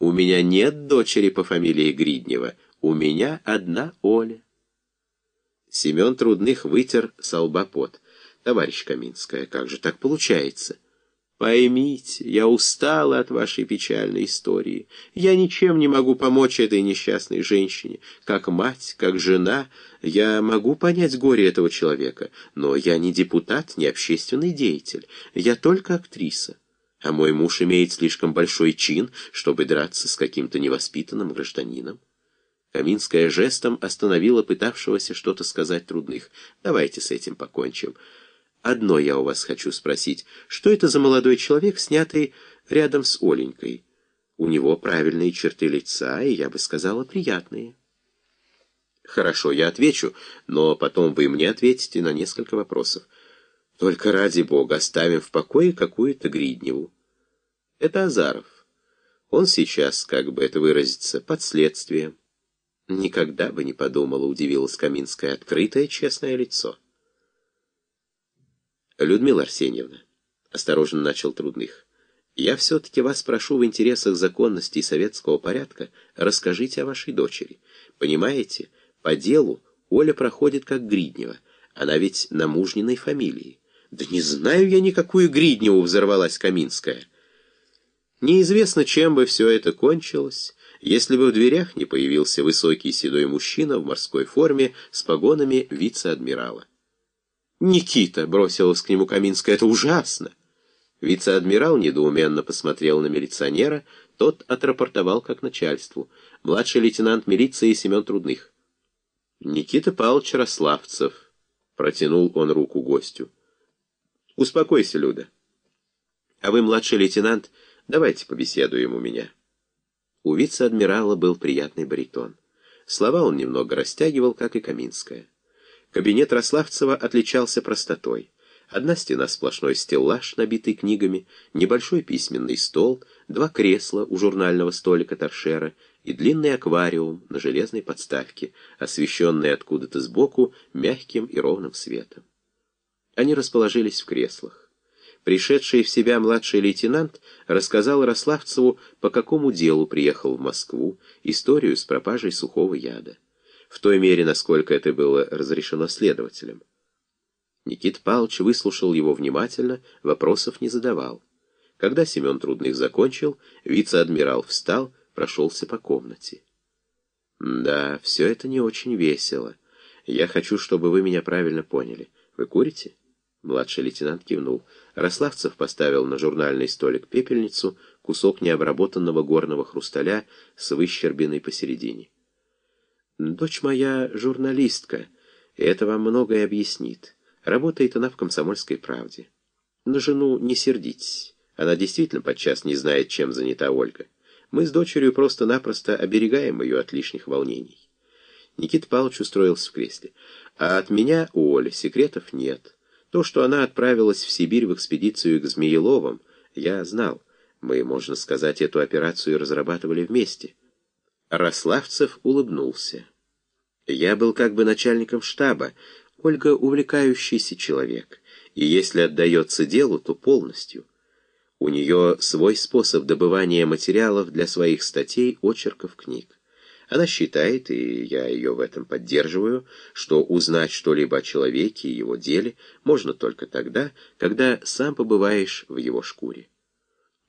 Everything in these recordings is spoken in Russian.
У меня нет дочери по фамилии Гриднева. У меня одна Оля. Семен Трудных вытер со. Товарищ Каминская, как же так получается? Поймите, я устала от вашей печальной истории. Я ничем не могу помочь этой несчастной женщине. Как мать, как жена, я могу понять горе этого человека, но я не депутат, не общественный деятель. Я только актриса. А мой муж имеет слишком большой чин, чтобы драться с каким-то невоспитанным гражданином. Каминская жестом остановила пытавшегося что-то сказать трудных. «Давайте с этим покончим». Одно я у вас хочу спросить. Что это за молодой человек, снятый рядом с Оленькой? У него правильные черты лица, и, я бы сказала, приятные. Хорошо, я отвечу, но потом вы мне ответите на несколько вопросов. Только ради бога оставим в покое какую-то Гридневу. Это Азаров. Он сейчас, как бы это выразиться, под следствием. Никогда бы не подумала, удивилась Каминское, открытое честное лицо. «Людмила Арсеньевна», — осторожно начал Трудных, — «я все-таки вас прошу в интересах законности и советского порядка, расскажите о вашей дочери. Понимаете, по делу Оля проходит как Гриднева, она ведь на мужниной фамилии». «Да не знаю я никакую Гридневу», — взорвалась Каминская. Неизвестно, чем бы все это кончилось, если бы в дверях не появился высокий седой мужчина в морской форме с погонами вице-адмирала. «Никита!» — бросилась к нему Каминская. «Это ужасно!» Вице-адмирал недоуменно посмотрел на милиционера, тот отрапортовал как начальству. Младший лейтенант милиции Семен Трудных. «Никита Павлович Рославцев», — протянул он руку гостю. «Успокойся, Люда. А вы, младший лейтенант, давайте побеседуем у меня». У вице-адмирала был приятный баритон. Слова он немного растягивал, как и Каминская. Кабинет Рославцева отличался простотой. Одна стена сплошной стеллаж, набитый книгами, небольшой письменный стол, два кресла у журнального столика торшера и длинный аквариум на железной подставке, освещенный откуда-то сбоку мягким и ровным светом. Они расположились в креслах. Пришедший в себя младший лейтенант рассказал Рославцеву, по какому делу приехал в Москву, историю с пропажей сухого яда в той мере, насколько это было разрешено следователям. Никит Павлович выслушал его внимательно, вопросов не задавал. Когда Семен Трудных закончил, вице-адмирал встал, прошелся по комнате. «Да, все это не очень весело. Я хочу, чтобы вы меня правильно поняли. Вы курите?» Младший лейтенант кивнул. Рославцев поставил на журнальный столик пепельницу, кусок необработанного горного хрусталя с выщербиной посередине. Дочь моя журналистка, и это вам многое объяснит. Работает она в «Комсомольской правде». На жену не сердитесь. Она действительно подчас не знает, чем занята Ольга. Мы с дочерью просто-напросто оберегаем ее от лишних волнений. Никита Павлович устроился в кресле. А от меня, у Оли, секретов нет. То, что она отправилась в Сибирь в экспедицию к Змееловым, я знал. Мы, можно сказать, эту операцию разрабатывали вместе. Рославцев улыбнулся. Я был как бы начальником штаба, Ольга увлекающийся человек, и если отдается делу, то полностью. У нее свой способ добывания материалов для своих статей, очерков, книг. Она считает, и я ее в этом поддерживаю, что узнать что-либо о человеке и его деле можно только тогда, когда сам побываешь в его шкуре.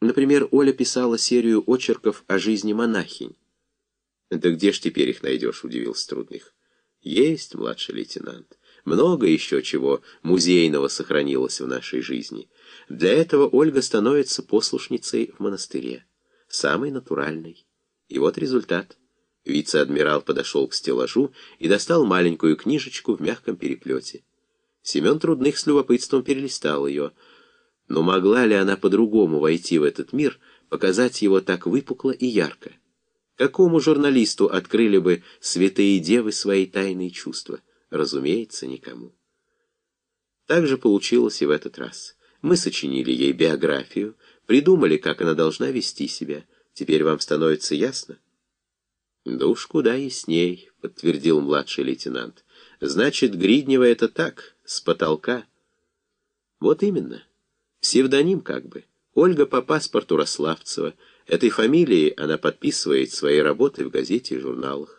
Например, Оля писала серию очерков о жизни монахинь. «Да где ж теперь их найдешь?» — удивился Трудных. «Есть, младший лейтенант. Много еще чего музейного сохранилось в нашей жизни. Для этого Ольга становится послушницей в монастыре. Самый натуральный. И вот результат». Вице-адмирал подошел к стеллажу и достал маленькую книжечку в мягком переплете. Семен Трудных с любопытством перелистал ее. Но могла ли она по-другому войти в этот мир, показать его так выпукло и ярко? Какому журналисту открыли бы святые девы свои тайные чувства? Разумеется, никому. Так же получилось и в этот раз. Мы сочинили ей биографию, придумали, как она должна вести себя. Теперь вам становится ясно? Да уж куда ясней, подтвердил младший лейтенант. Значит, Гриднева это так, с потолка. Вот именно. Псевдоним как бы. Ольга по паспорту Рославцева — Этой фамилией она подписывает свои работы в газете и журналах.